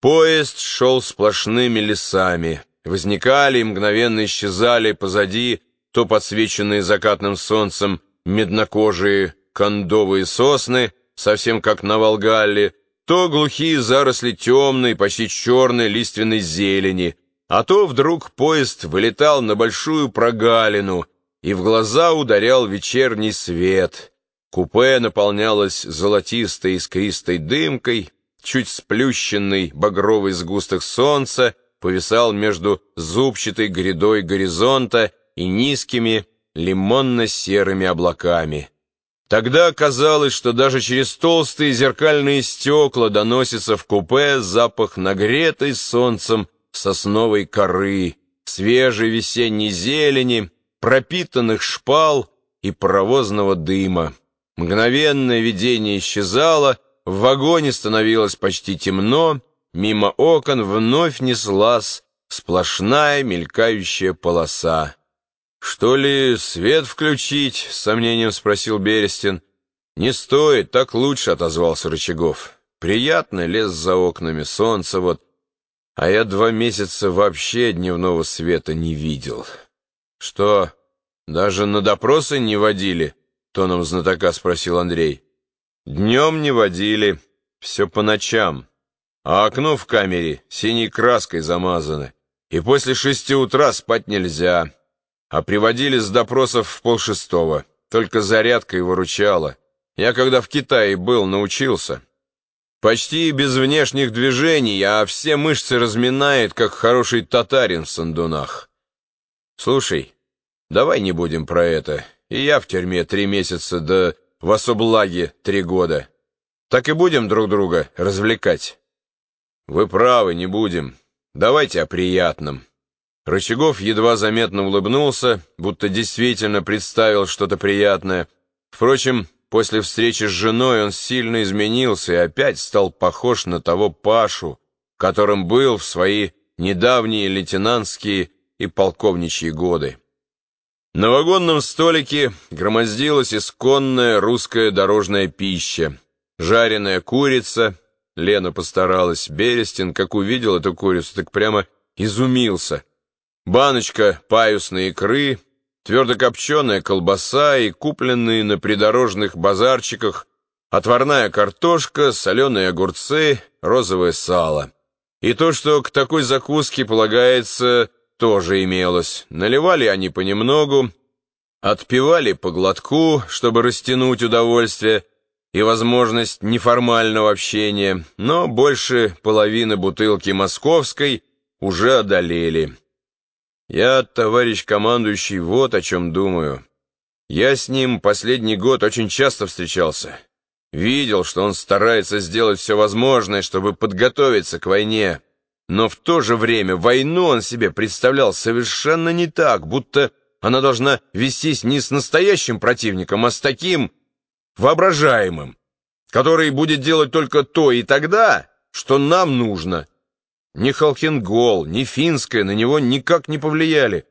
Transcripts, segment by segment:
Поезд шел сплошными лесами. Возникали и мгновенно исчезали позади то подсвеченные закатным солнцем меднокожие кондовые сосны, совсем как на Волгалле, то глухие заросли темной, почти черной лиственной зелени, а то вдруг поезд вылетал на большую прогалину, и в глаза ударял вечерний свет. Купе наполнялось золотистой искристой дымкой, чуть сплющенный багровый сгусток солнца повисал между зубчатой грядой горизонта и низкими лимонно-серыми облаками. Тогда казалось, что даже через толстые зеркальные стекла доносится в купе запах нагретой солнцем сосновой коры, свежей весенней зелени, пропитанных шпал и паровозного дыма. Мгновенное видение исчезало, в вагоне становилось почти темно, мимо окон вновь неслась сплошная мелькающая полоса. «Что ли, свет включить?» — с сомнением спросил Берестин. «Не стоит, так лучше», — отозвался Рычагов. «Приятно лес за окнами, солнце вот. А я два месяца вообще дневного света не видел». «Что, даже на допросы не водили?» — тоном знатока спросил Андрей. Днем не водили, все по ночам, а окно в камере синей краской замазано, и после шести утра спать нельзя, а приводили с допросов в полшестого, только зарядка и выручала. Я когда в Китае был, научился. Почти без внешних движений, а все мышцы разминает, как хороший татарин в сандунах. Слушай, давай не будем про это, и я в тюрьме три месяца, да в особлаге три года. Так и будем друг друга развлекать. Вы правы, не будем. Давайте о приятном. Рычагов едва заметно улыбнулся, будто действительно представил что-то приятное. Впрочем, после встречи с женой он сильно изменился и опять стал похож на того Пашу, которым был в свои недавние лейтенантские и полковничьи годы. На вагонном столике громоздилась исконная русская дорожная пища. Жареная курица. Лена постаралась. Берестин, как увидел эту курицу, так прямо изумился. Баночка паюсной икры, твердокопченая колбаса и купленные на придорожных базарчиках отварная картошка, соленые огурцы, розовое сало. И то, что к такой закуске полагается тоже имелось. Наливали они понемногу, отпивали по глотку, чтобы растянуть удовольствие и возможность неформального общения, но больше половины бутылки московской уже одолели. Я, товарищ командующий, вот о чем думаю. Я с ним последний год очень часто встречался. Видел, что он старается сделать все возможное, чтобы подготовиться к войне. Но в то же время войну он себе представлял совершенно не так, будто она должна вестись не с настоящим противником, а с таким воображаемым, который будет делать только то и тогда, что нам нужно. Ни Халкингол, ни Финская на него никак не повлияли.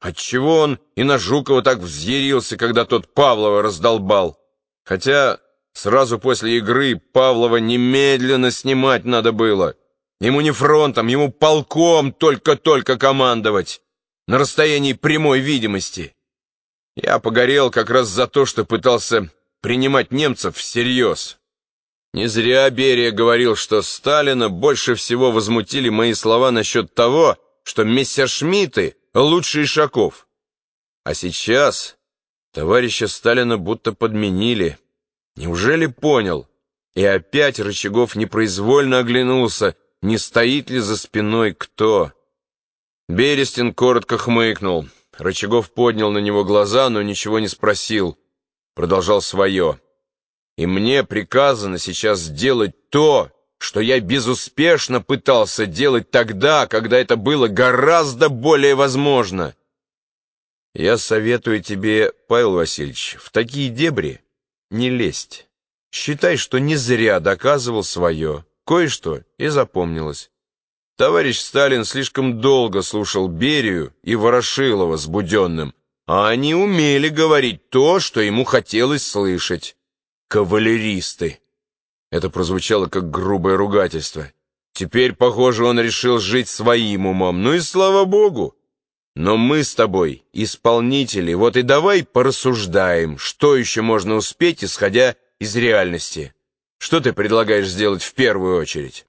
Отчего он и на Жукова так взъярился, когда тот Павлова раздолбал. Хотя сразу после игры Павлова немедленно снимать надо было. Ему не фронтом, ему полком только-только командовать, на расстоянии прямой видимости. Я погорел как раз за то, что пытался принимать немцев всерьез. Не зря Берия говорил, что Сталина больше всего возмутили мои слова насчет того, что мессершмитты лучше Ишаков. А сейчас товарища Сталина будто подменили. Неужели понял? И опять Рычагов непроизвольно оглянулся, не стоит ли за спиной кто. Берестин коротко хмыкнул. Рычагов поднял на него глаза, но ничего не спросил. Продолжал свое. «И мне приказано сейчас сделать то, что я безуспешно пытался делать тогда, когда это было гораздо более возможно. Я советую тебе, Павел Васильевич, в такие дебри не лезть. Считай, что не зря доказывал свое. Кое-что и запомнилось. Товарищ Сталин слишком долго слушал Берию и Ворошилова с Буденным, а они умели говорить то, что ему хотелось слышать. Кавалеристы. Это прозвучало как грубое ругательство. Теперь, похоже, он решил жить своим умом. Ну и слава богу. Но мы с тобой исполнители, вот и давай порассуждаем, что еще можно успеть, исходя из реальности. Что ты предлагаешь сделать в первую очередь?